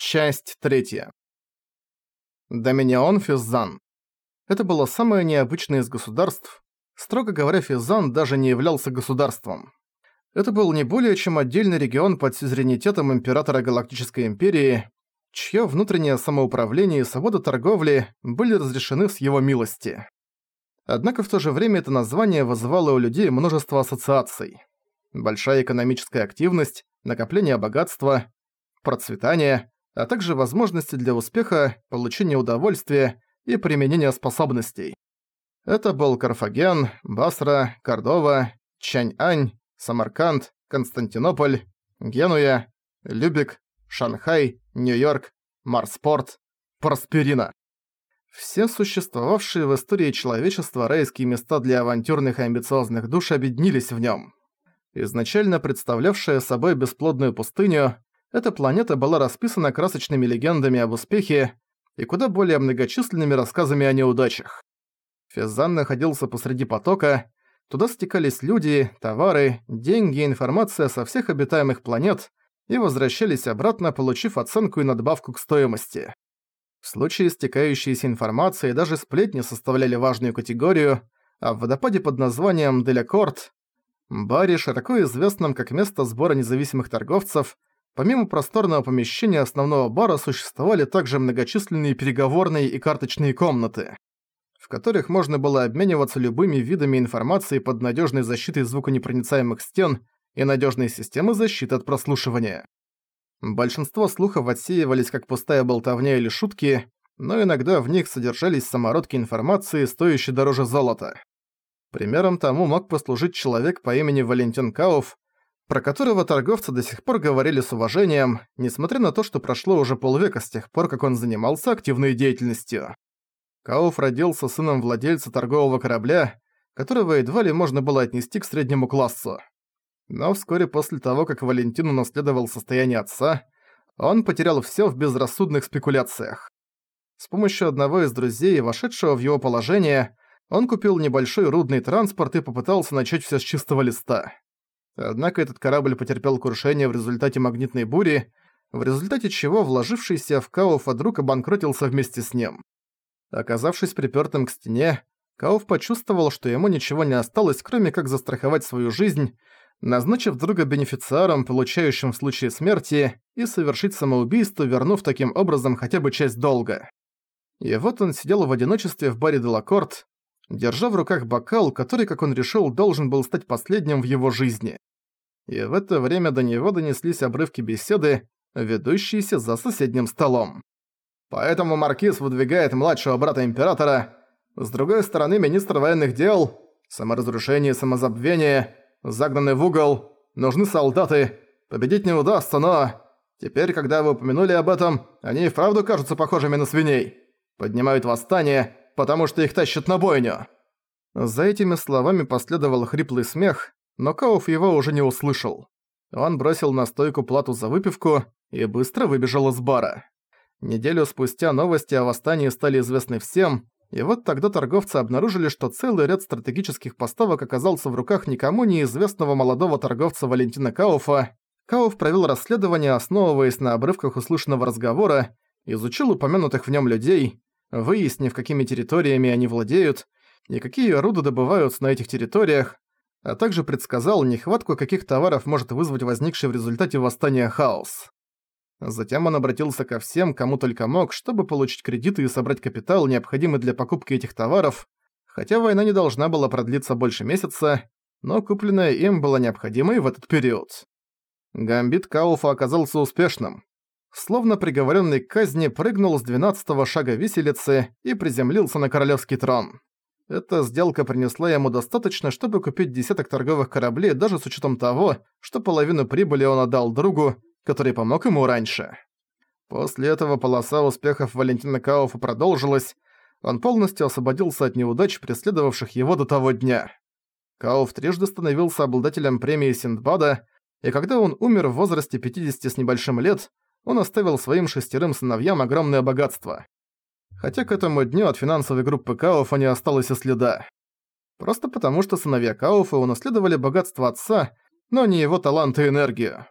Часть третья. Доминион Физзан. Это было самое необычное из государств. Строго говоря, Физзан даже не являлся государством. Это был не более чем отдельный регион под сюзеренитетом Императора Галактической Империи, чье внутреннее самоуправление и свобода торговли были разрешены с его милости. Однако в то же время это название вызывало у людей множество ассоциаций. Большая экономическая активность, накопление богатства, процветание – а также возможности для успеха, получения удовольствия и применения способностей. Это был Карфаген, Басра, Кордова, Чаньань, Самарканд, Константинополь, Генуя, Любек, Шанхай, Нью-Йорк, Марспорт, Просперина. Все существовавшие в истории человечества райские места для авантюрных и амбициозных душ объединились в нем. Изначально представлявшая собой бесплодную пустыню, эта планета была расписана красочными легендами об успехе и куда более многочисленными рассказами о неудачах. Фезан находился посреди потока, туда стекались люди, товары, деньги информация со всех обитаемых планет и возвращались обратно, получив оценку и надбавку к стоимости. В случае стекающейся информации даже сплетни составляли важную категорию, а в водопаде под названием Делякорт, баре, широко известном как место сбора независимых торговцев, Помимо просторного помещения основного бара существовали также многочисленные переговорные и карточные комнаты, в которых можно было обмениваться любыми видами информации под надежной защитой звуконепроницаемых стен и надежной системой защиты от прослушивания. Большинство слухов отсеивались как пустая болтовня или шутки, но иногда в них содержались самородки информации, стоящие дороже золота. Примером тому мог послужить человек по имени Валентин Кауф, про которого торговцы до сих пор говорили с уважением, несмотря на то, что прошло уже полвека с тех пор, как он занимался активной деятельностью. Кауф родился сыном владельца торгового корабля, которого едва ли можно было отнести к среднему классу. Но вскоре после того, как Валентин унаследовал состояние отца, он потерял всё в безрассудных спекуляциях. С помощью одного из друзей, вошедшего в его положение, он купил небольшой рудный транспорт и попытался начать всё с чистого листа. Однако этот корабль потерпел крушение в результате магнитной бури, в результате чего вложившийся в Кауфа друг обанкротился вместе с ним. Оказавшись припёртым к стене, Кауф почувствовал, что ему ничего не осталось, кроме как застраховать свою жизнь, назначив друга бенефициаром, получающим в случае смерти, и совершить самоубийство, вернув таким образом хотя бы часть долга. И вот он сидел в одиночестве в баре Делакорт, держа в руках бокал, который, как он решил, должен был стать последним в его жизни и в это время до него донеслись обрывки беседы, ведущиеся за соседним столом. Поэтому Маркиз выдвигает младшего брата Императора, с другой стороны министр военных дел, саморазрушение и самозабвение, загнанный в угол, нужны солдаты, победить не удастся, но... Теперь, когда вы упомянули об этом, они и вправду кажутся похожими на свиней. Поднимают восстание, потому что их тащат на бойню». За этими словами последовал хриплый смех, но Кауф его уже не услышал. Он бросил на стойку плату за выпивку и быстро выбежал из бара. Неделю спустя новости о восстании стали известны всем, и вот тогда торговцы обнаружили, что целый ряд стратегических поставок оказался в руках никому неизвестного молодого торговца Валентина Кауфа. Кауф провел расследование, основываясь на обрывках услышанного разговора, изучил упомянутых в нем людей, выяснив, какими территориями они владеют и какие руды добываются на этих территориях, а также предсказал нехватку каких товаров может вызвать возникший в результате восстания хаос. Затем он обратился ко всем, кому только мог, чтобы получить кредиты и собрать капитал, необходимый для покупки этих товаров, хотя война не должна была продлиться больше месяца, но купленное им было необходимой в этот период. Гамбит Кауфа оказался успешным. Словно приговоренный к казни прыгнул с двенадцатого шага виселицы и приземлился на королевский трон. Эта сделка принесла ему достаточно, чтобы купить десяток торговых кораблей даже с учетом того, что половину прибыли он отдал другу, который помог ему раньше. После этого полоса успехов Валентина Кауфа продолжилась, он полностью освободился от неудач, преследовавших его до того дня. Кауф трижды становился обладателем премии Синдбада, и когда он умер в возрасте 50 с небольшим лет, он оставил своим шестерым сыновьям огромное богатство хотя к этому дню от финансовой группы Кауфа не осталось и следа. Просто потому, что сыновья Кауфа унаследовали богатство отца, но не его талант и энергию.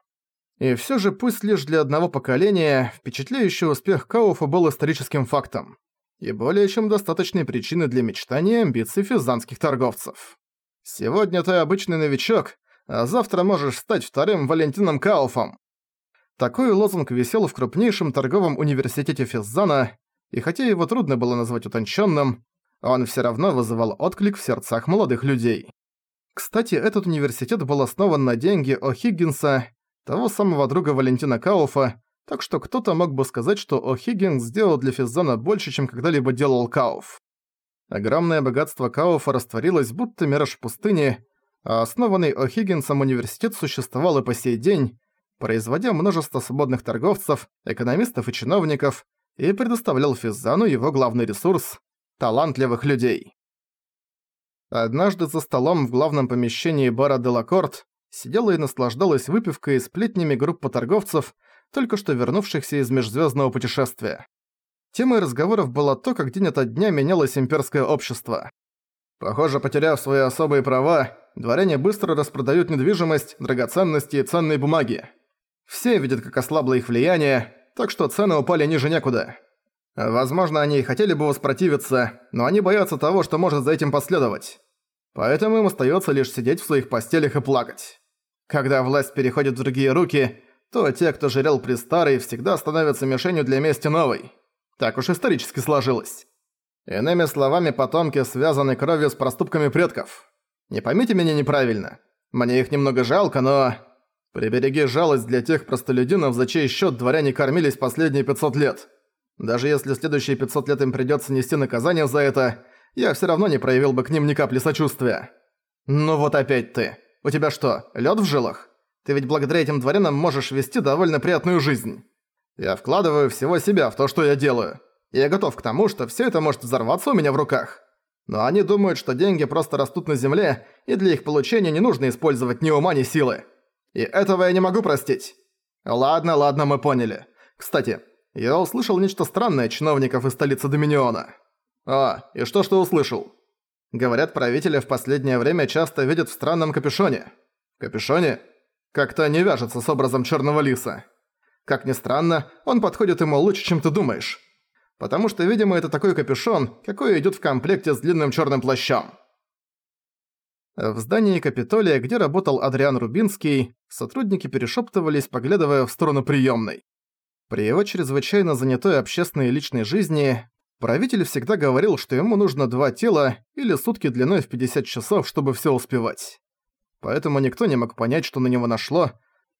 И всё же пусть лишь для одного поколения, впечатляющий успех Кауфа был историческим фактом. И более чем достаточной причиной для мечтаний и амбиций физанских торговцев. Сегодня ты обычный новичок, а завтра можешь стать вторым Валентином Кауфом. Такой лозунг висел в крупнейшем торговом университете Физзана, и хотя его трудно было назвать утонченным, он все равно вызывал отклик в сердцах молодых людей. Кстати, этот университет был основан на деньги О'Хиггинса, того самого друга Валентина Кауфа, так что кто-то мог бы сказать, что О'Хиггинс сделал для Физзана больше, чем когда-либо делал Кауф. Огромное богатство Кауфа растворилось, будто мираж в пустыне, а основанный О'Хиггинсом университет существовал и по сей день, производя множество свободных торговцев, экономистов и чиновников, и предоставлял Физзану его главный ресурс – талантливых людей. Однажды за столом в главном помещении бара Делакорт сидела и наслаждалась выпивкой и сплетнями группы торговцев, только что вернувшихся из межзвездного путешествия. Темой разговоров было то, как день ото дня менялось имперское общество. Похоже, потеряв свои особые права, дворяне быстро распродают недвижимость, драгоценности и ценные бумаги. Все видят, как ослабло их влияние, так что цены упали ниже некуда. Возможно, они и хотели бы воспротивиться, но они боятся того, что может за этим последовать. Поэтому им остается лишь сидеть в своих постелях и плакать. Когда власть переходит в другие руки, то те, кто жрел при старой, всегда становятся мишенью для мести новой. Так уж исторически сложилось. Иными словами, потомки связаны кровью с проступками предков. Не поймите меня неправильно. Мне их немного жалко, но... Прибереги жалость для тех простолюдинов, за чей счет дворяне кормились последние 500 лет. Даже если следующие 500 лет им придется нести наказание за это, я все равно не проявил бы к ним ни капли сочувствия. Ну вот опять ты. У тебя что, лед в жилах? Ты ведь благодаря этим дворянам можешь вести довольно приятную жизнь. Я вкладываю всего себя в то, что я делаю. Я готов к тому, что все это может взорваться у меня в руках. Но они думают, что деньги просто растут на земле, и для их получения не нужно использовать ни ума, ни силы. И этого я не могу простить. Ладно, ладно, мы поняли. Кстати, я услышал нечто странное чиновников из столицы Доминиона. А, и что ж ты услышал? Говорят, правители в последнее время часто видят в странном капюшоне. Капюшоне? Как-то не вяжется с образом черного лиса. Как ни странно, он подходит ему лучше, чем ты думаешь. Потому что, видимо, это такой капюшон, какой идет в комплекте с длинным черным плащом. В здании Капитолия, где работал Адриан Рубинский, сотрудники перешептывались, поглядывая в сторону приемной. При его чрезвычайно занятой общественной и личной жизни правитель всегда говорил, что ему нужно два тела или сутки длиной в 50 часов, чтобы все успевать. Поэтому никто не мог понять, что на него нашло,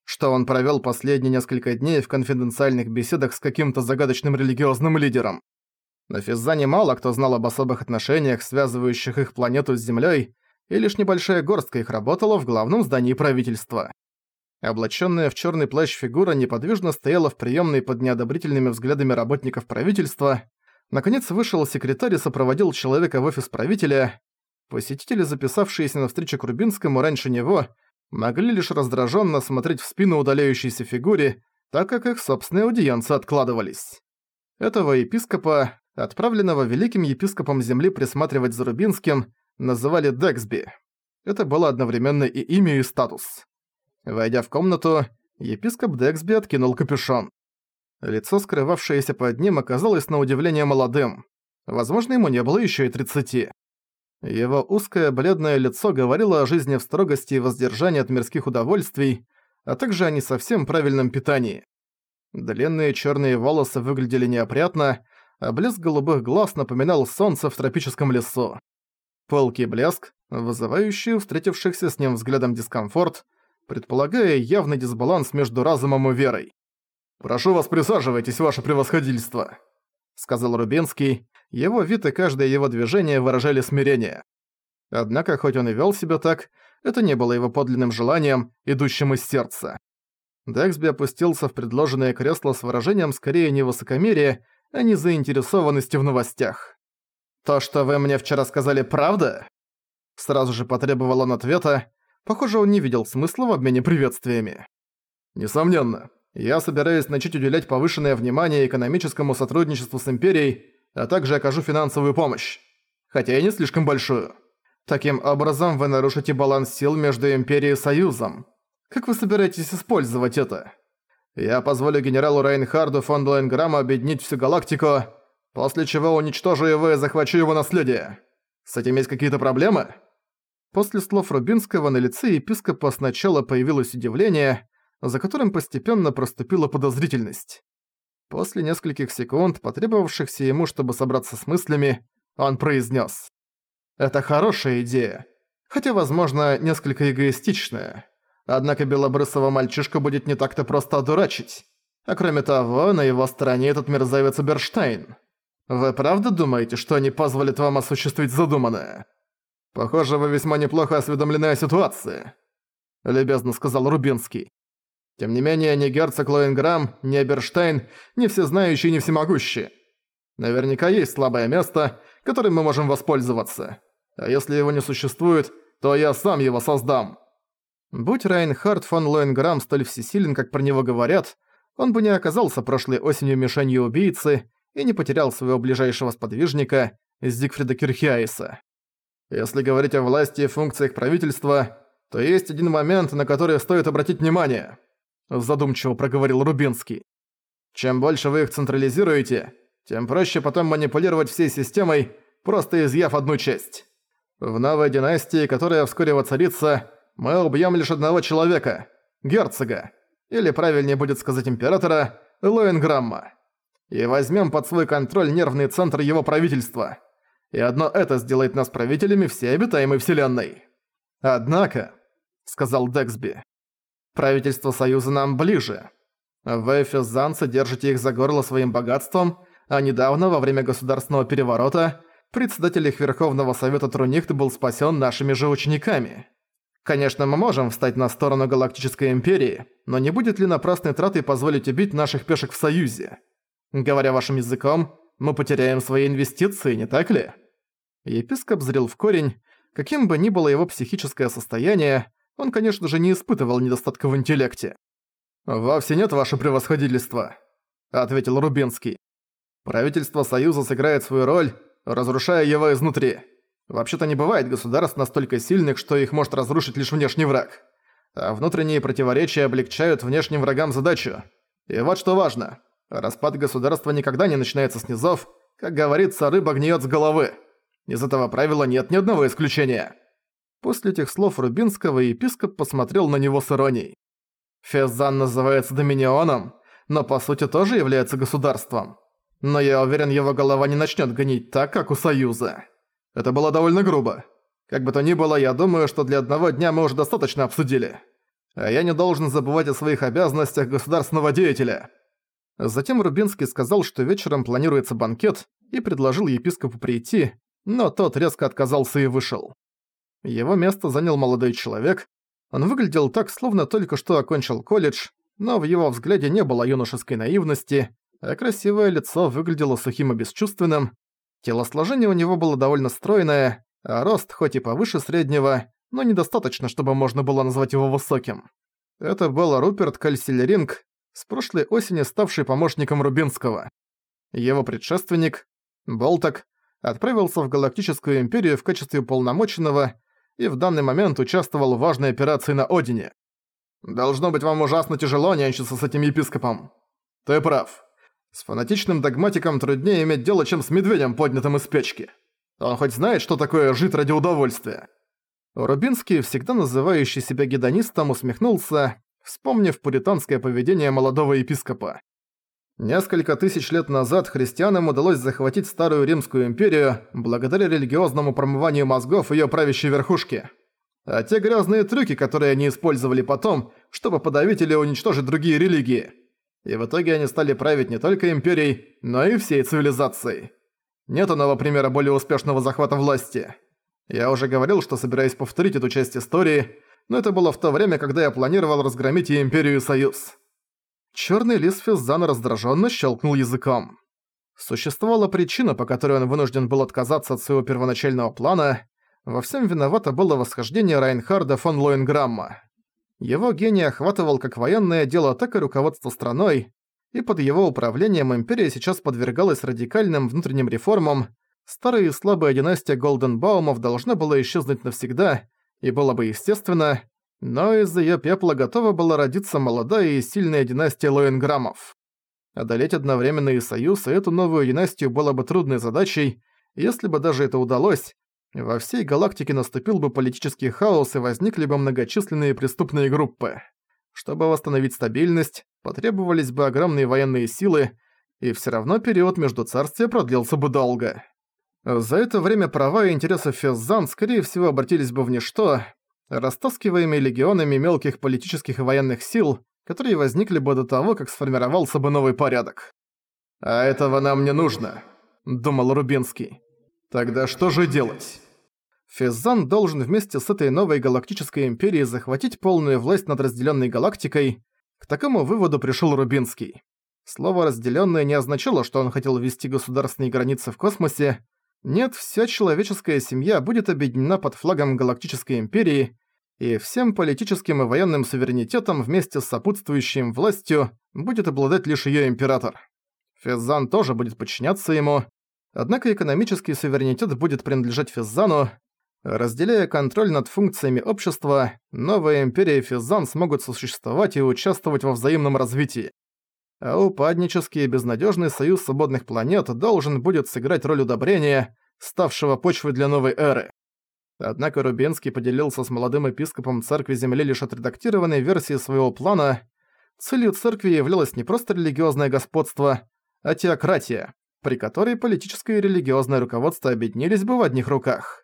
что он провёл последние несколько дней в конфиденциальных беседах с каким-то загадочным религиозным лидером. На Физзане мало кто знал об особых отношениях, связывающих их планету с Землей, и лишь небольшая горстка их работала в главном здании правительства. Облачённая в чёрный плащ фигура неподвижно стояла в приёмной под неодобрительными взглядами работников правительства. Наконец вышел секретарь и сопроводил человека в офис правителя. Посетители, записавшиеся на встречу к Рубинскому раньше него, могли лишь раздраженно смотреть в спину удаляющейся фигуре, так как их собственные аудиенции откладывались. Этого епископа, отправленного великим епископом земли присматривать за Рубинским, называли Дексби. Это было одновременно и имя, и статус. Войдя в комнату, епископ Дексби откинул капюшон. Лицо, скрывавшееся под ним, оказалось на удивление молодым. Возможно, ему не было еще и тридцати. Его узкое бледное лицо говорило о жизни в строгости и воздержании от мирских удовольствий, а также о не совсем правильном питании. Длинные черные волосы выглядели неопрятно, а блеск голубых глаз напоминал солнце в тропическом лесу. Полкий блеск, вызывающий встретившихся с ним взглядом дискомфорт, предполагая явный дисбаланс между разумом и верой. «Прошу вас, присаживайтесь, ваше превосходительство», — сказал Рубинский, его вид и каждое его движение выражали смирение. Однако, хоть он и вел себя так, это не было его подлинным желанием, идущим из сердца. Дексби опустился в предложенное кресло с выражением скорее не высокомерия, а не заинтересованности в новостях. «То, что вы мне вчера сказали, правда?» Сразу же потребовал он ответа. Похоже, он не видел смысла в обмене приветствиями. «Несомненно, я собираюсь начать уделять повышенное внимание экономическому сотрудничеству с Империей, а также окажу финансовую помощь. Хотя и не слишком большую. Таким образом, вы нарушите баланс сил между Империей и Союзом. Как вы собираетесь использовать это? Я позволю генералу Рейнхарду фон Блоенграмму объединить всю галактику, после чего уничтожу его и захвачу его наследие. С этим есть какие-то проблемы?» После слов Рубинского на лице епископа сначала появилось удивление, за которым постепенно проступила подозрительность. После нескольких секунд, потребовавшихся ему, чтобы собраться с мыслями, он произнес: «Это хорошая идея, хотя, возможно, несколько эгоистичная. Однако белобрысого мальчишку будет не так-то просто одурачить. А кроме того, на его стороне этот мерзавец Берштейн. Вы правда думаете, что они позволят вам осуществить задуманное? Похоже, вы весьма неплохо осведомлены о ситуации», — любезно сказал Рубинский. Тем не менее, ни герцог Лоинграм, ни Эберштейн, ни всезнающий, ни всемогущий. Наверняка есть слабое место, которым мы можем воспользоваться. А если его не существует, то я сам его создам. Будь Райнхард фон Лоинграм столь всесилен, как про него говорят, он бы не оказался прошлой осенью мишенью убийцы и не потерял своего ближайшего сподвижника, Зигфрида Кирхиайса. Если говорить о власти и функциях правительства, то есть один момент, на который стоит обратить внимание – задумчиво проговорил Рубинский. Чем больше вы их централизируете, тем проще потом манипулировать всей системой, просто изъяв одну часть. В новой династии, которая вскоре воцарится, мы убьем лишь одного человека – герцога, или правильнее будет сказать императора, Лоенграмма, и возьмем под свой контроль нервный центр его правительства. И одно это сделает нас правителями всей обитаемой вселенной. Однако, сказал Дексби, Правительство Союза нам ближе. Вы, физанцы, держите их за горло своим богатством, а недавно, во время государственного переворота, председатель их Верховного Совета Трунихт был спасен нашими же учениками. Конечно, мы можем встать на сторону Галактической Империи, но не будет ли напрасной тратой позволить убить наших пешек в Союзе? Говоря вашим языком, мы потеряем свои инвестиции, не так ли? Епископ зрел в корень, каким бы ни было его психическое состояние, он, конечно же, не испытывал недостатка в интеллекте. «Вовсе нет, ваше превосходительство», — ответил Рубинский. «Правительство Союза сыграет свою роль, разрушая его изнутри. Вообще-то не бывает государств настолько сильных, что их может разрушить лишь внешний враг. А внутренние противоречия облегчают внешним врагам задачу. И вот что важно. Распад государства никогда не начинается с низов. Как говорится, рыба гниет с головы. Из этого правила нет ни одного исключения». После этих слов Рубинского епископ посмотрел на него с иронией. Фезан называется Доминионом, но по сути тоже является государством. Но я уверен, его голова не начнет гнить так, как у Союза. Это было довольно грубо. Как бы то ни было, я думаю, что для одного дня мы уже достаточно обсудили. А я не должен забывать о своих обязанностях государственного деятеля. Затем Рубинский сказал, что вечером планируется банкет, и предложил епископу прийти, но тот резко отказался и вышел. Его место занял молодой человек. Он выглядел так, словно только что окончил колледж, но в его взгляде не было юношеской наивности, а красивое лицо выглядело сухим и бесчувственным. Телосложение у него было довольно стройное, а рост хоть и повыше среднего, но недостаточно, чтобы можно было назвать его высоким. Это был Руперт Кальсилеринг, с прошлой осени ставший помощником Рубинского. Его предшественник, Болток, отправился в Галактическую Империю в качестве полномоченного и в данный момент участвовал в важной операции на Одине. Должно быть вам ужасно тяжело нянчиться с этим епископом. Ты прав. С фанатичным догматиком труднее иметь дело, чем с медведем, поднятым из печки. Он хоть знает, что такое жить ради удовольствия. Рубинский, всегда называющий себя гедонистом, усмехнулся, вспомнив пуританское поведение молодого епископа. Несколько тысяч лет назад христианам удалось захватить Старую Римскую империю благодаря религиозному промыванию мозгов её правящей верхушки. А те грязные трюки, которые они использовали потом, чтобы подавить или уничтожить другие религии. И в итоге они стали править не только империей, но и всей цивилизацией. Нет иного примера более успешного захвата власти. Я уже говорил, что собираюсь повторить эту часть истории, но это было в то время, когда я планировал разгромить и Империю и Союз. Чёрный лис Физзана раздражённо щелкнул языком. Существовала причина, по которой он вынужден был отказаться от своего первоначального плана. Во всем виновато было восхождение Райнхарда фон Лоенграмма. Его гений охватывал как военное дело, так и руководство страной, и под его управлением империя сейчас подвергалась радикальным внутренним реформам, старая и слабая династия Голденбаумов должна была исчезнуть навсегда, и было бы естественно, но из её пепла готова была родиться молодая и сильная династия Лоенграммов. Одолеть одновременно и Союз, и эту новую династию было бы трудной задачей, если бы даже это удалось, во всей галактике наступил бы политический хаос и возникли бы многочисленные преступные группы. Чтобы восстановить стабильность, потребовались бы огромные военные силы, и всё равно период между царствия продлился бы долго. За это время права и интересы Феззан, скорее всего, обратились бы в ничто, растаскиваемые легионами мелких политических и военных сил, которые возникли бы до того, как сформировался бы новый порядок. «А этого нам не нужно», — думал Рубинский. «Тогда что же делать?» Физан должен вместе с этой новой галактической империей захватить полную власть над разделенной галактикой. К такому выводу пришел Рубинский. Слово «разделённое» не означало, что он хотел ввести государственные границы в космосе, нет, вся человеческая семья будет объединена под флагом Галактической Империи, и всем политическим и военным суверенитетом вместе с сопутствующим властью будет обладать лишь её император. Физзан тоже будет подчиняться ему, однако экономический суверенитет будет принадлежать Физзану. Разделяя контроль над функциями общества, новая империя и Физзан смогут существовать и участвовать во взаимном развитии а упаднический и безнадежный союз свободных планет должен будет сыграть роль удобрения, ставшего почвой для новой эры. Однако Рубинский поделился с молодым епископом Церкви Земли лишь отредактированной версией своего плана. Целью церкви являлось не просто религиозное господство, а теократия, при которой политическое и религиозное руководство объединились бы в одних руках.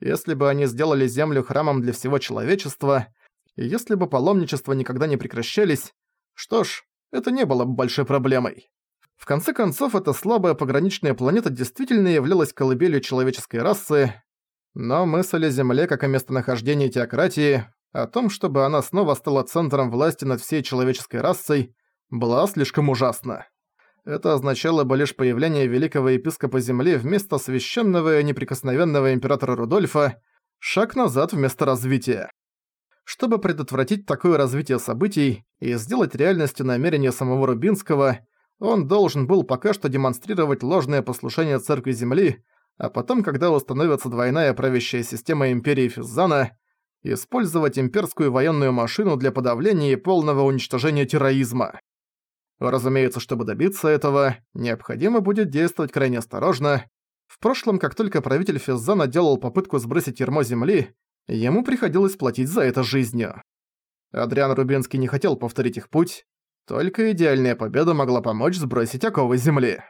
Если бы они сделали Землю храмом для всего человечества, если бы паломничества никогда не прекращались, что ж, это не было бы большой проблемой. В конце концов, эта слабая пограничная планета действительно являлась колыбелью человеческой расы, но мысль о Земле как о местонахождении теократии, о том, чтобы она снова стала центром власти над всей человеческой расой, была слишком ужасна. Это означало бы лишь появление великого епископа Земли вместо священного и неприкосновенного императора Рудольфа, шаг назад вместо развития. Чтобы предотвратить такое развитие событий и сделать реальностью намерения самого Рубинского, он должен был пока что демонстрировать ложное послушание Церкви Земли, а потом, когда установится двойная правящая система Империи Физзана, использовать имперскую военную машину для подавления и полного уничтожения терроризма. Разумеется, чтобы добиться этого, необходимо будет действовать крайне осторожно. В прошлом, как только правитель Физзана делал попытку сбросить ермо Земли, Ему приходилось платить за это жизнью. Адриан Рубинский не хотел повторить их путь, только идеальная победа могла помочь сбросить оковы земли.